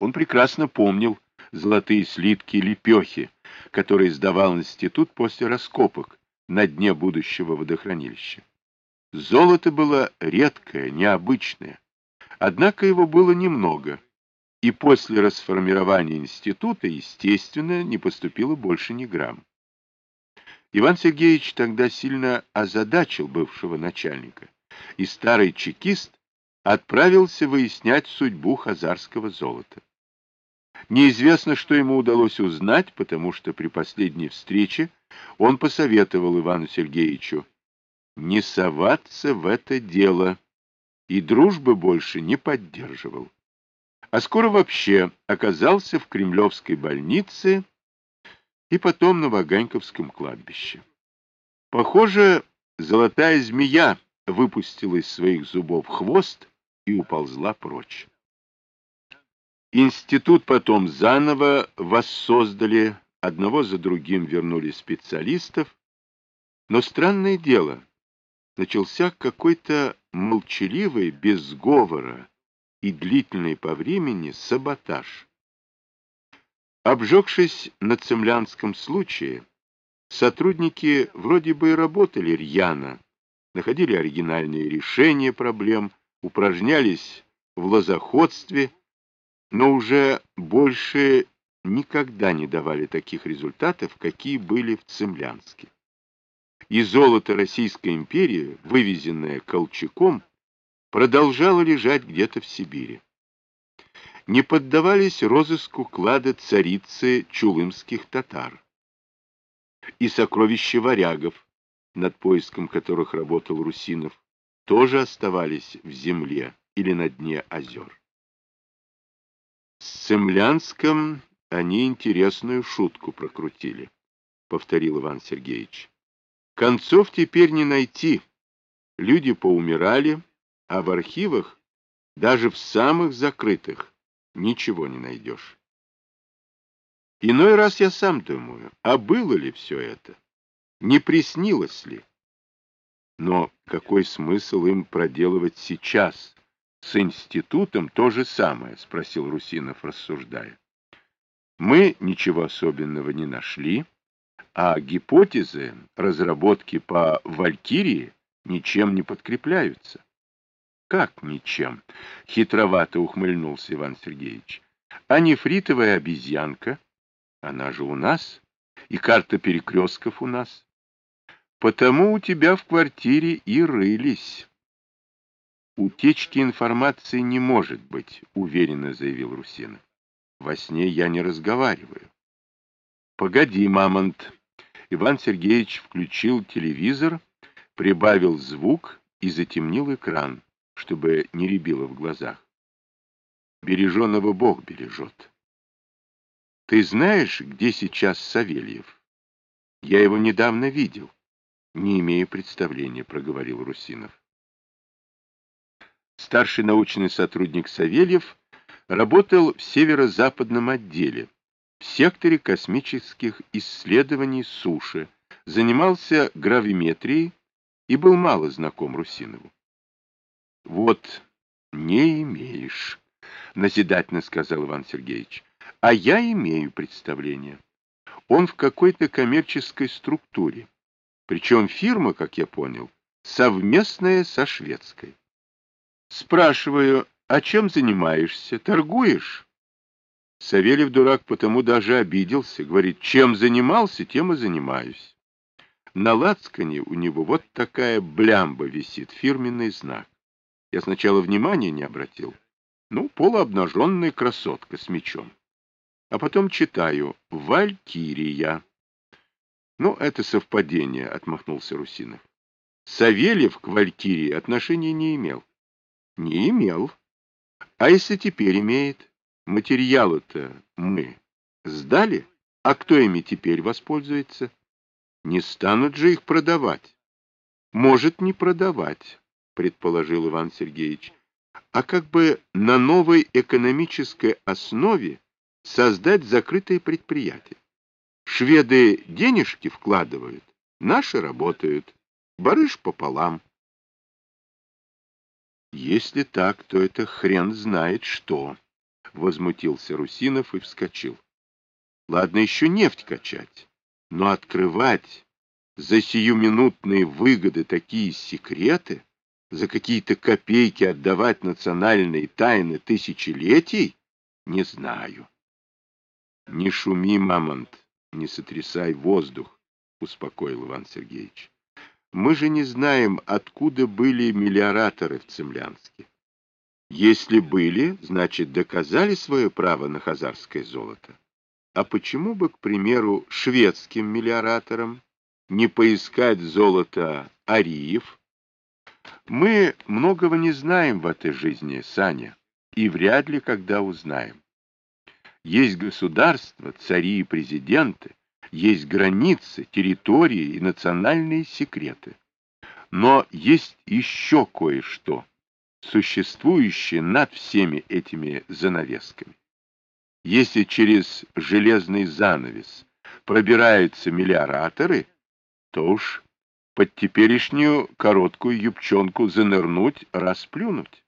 Он прекрасно помнил золотые слитки лепехи, которые сдавал институт после раскопок на дне будущего водохранилища. Золото было редкое, необычное, однако его было немного, и после расформирования института, естественно, не поступило больше ни грамм. Иван Сергеевич тогда сильно озадачил бывшего начальника, и старый чекист отправился выяснять судьбу хазарского золота. Неизвестно, что ему удалось узнать, потому что при последней встрече он посоветовал Ивану Сергеевичу не соваться в это дело и дружбы больше не поддерживал. А скоро вообще оказался в Кремлевской больнице и потом на Ваганьковском кладбище. Похоже, золотая змея выпустила из своих зубов хвост и уползла прочь. Институт потом заново воссоздали, одного за другим вернули специалистов, но странное дело, начался какой-то молчаливый, без сговора и длительный по времени саботаж. Обжегшись на цемлянском случае, сотрудники вроде бы и работали рьяно, находили оригинальные решения проблем, упражнялись в лозоходстве, но уже больше никогда не давали таких результатов, какие были в Цемлянске и золото Российской империи, вывезенное Колчаком, продолжало лежать где-то в Сибири. Не поддавались розыску клада царицы чулымских татар. И сокровища варягов, над поиском которых работал Русинов, тоже оставались в земле или на дне озер. С Цемлянском они интересную шутку прокрутили, повторил Иван Сергеевич. Концов теперь не найти. Люди поумирали, а в архивах, даже в самых закрытых, ничего не найдешь. Иной раз я сам думаю, а было ли все это? Не приснилось ли? Но какой смысл им проделывать сейчас? С институтом то же самое, спросил Русинов, рассуждая. Мы ничего особенного не нашли, а гипотезы, разработки по Валькирии ничем не подкрепляются. Как ничем? Хитровато ухмыльнулся Иван Сергеевич. А нефритовая обезьянка, она же у нас, и карта перекрестков у нас. Потому у тебя в квартире и рылись. Утечки информации не может быть, уверенно заявил Русинов. Во сне я не разговариваю. Погоди, мамонт, Иван Сергеевич включил телевизор, прибавил звук и затемнил экран, чтобы не рябило в глазах. Береженого Бог бережет. Ты знаешь, где сейчас Савельев? Я его недавно видел. Не имею представления, проговорил Русинов. Старший научный сотрудник Савельев работал в северо-западном отделе, в секторе космических исследований суши, занимался гравиметрией и был мало знаком Русинову. — Вот, не имеешь, — назидательно сказал Иван Сергеевич, — а я имею представление. Он в какой-то коммерческой структуре, причем фирма, как я понял, совместная со шведской. Спрашиваю, а чем занимаешься? Торгуешь? Савельев дурак потому даже обиделся. Говорит, чем занимался, тем и занимаюсь. На лацкане у него вот такая блямба висит, фирменный знак. Я сначала внимания не обратил. Ну, полуобнаженная красотка с мечом. А потом читаю «Валькирия». Ну, это совпадение, отмахнулся Русинов. Савельев к Валькирии отношения не имел. Не имел. А если теперь имеет? Материалы-то мы сдали, а кто ими теперь воспользуется? Не станут же их продавать. Может, не продавать, предположил Иван Сергеевич, а как бы на новой экономической основе создать закрытое предприятие. Шведы денежки вкладывают, наши работают, барыш пополам. Если так, то это хрен знает что. возмутился Русинов и вскочил. Ладно еще нефть качать, но открывать за сиюминутные выгоды такие секреты, за какие-то копейки отдавать национальные тайны тысячелетий, не знаю. Не шуми, мамонт, не сотрясай воздух, успокоил Иван Сергеевич. Мы же не знаем, откуда были мелиораторы в Цемлянске. Если были, значит, доказали свое право на хазарское золото. А почему бы, к примеру, шведским мелиораторам не поискать золото ариев? Мы многого не знаем в этой жизни, Саня, и вряд ли когда узнаем. Есть государства, цари и президенты, есть границы, территории и национальные секреты. Но есть еще кое-что, существующее над всеми этими занавесками. Если через железный занавес пробираются миллиораторы, то уж под теперешнюю короткую юбчонку занырнуть, расплюнуть.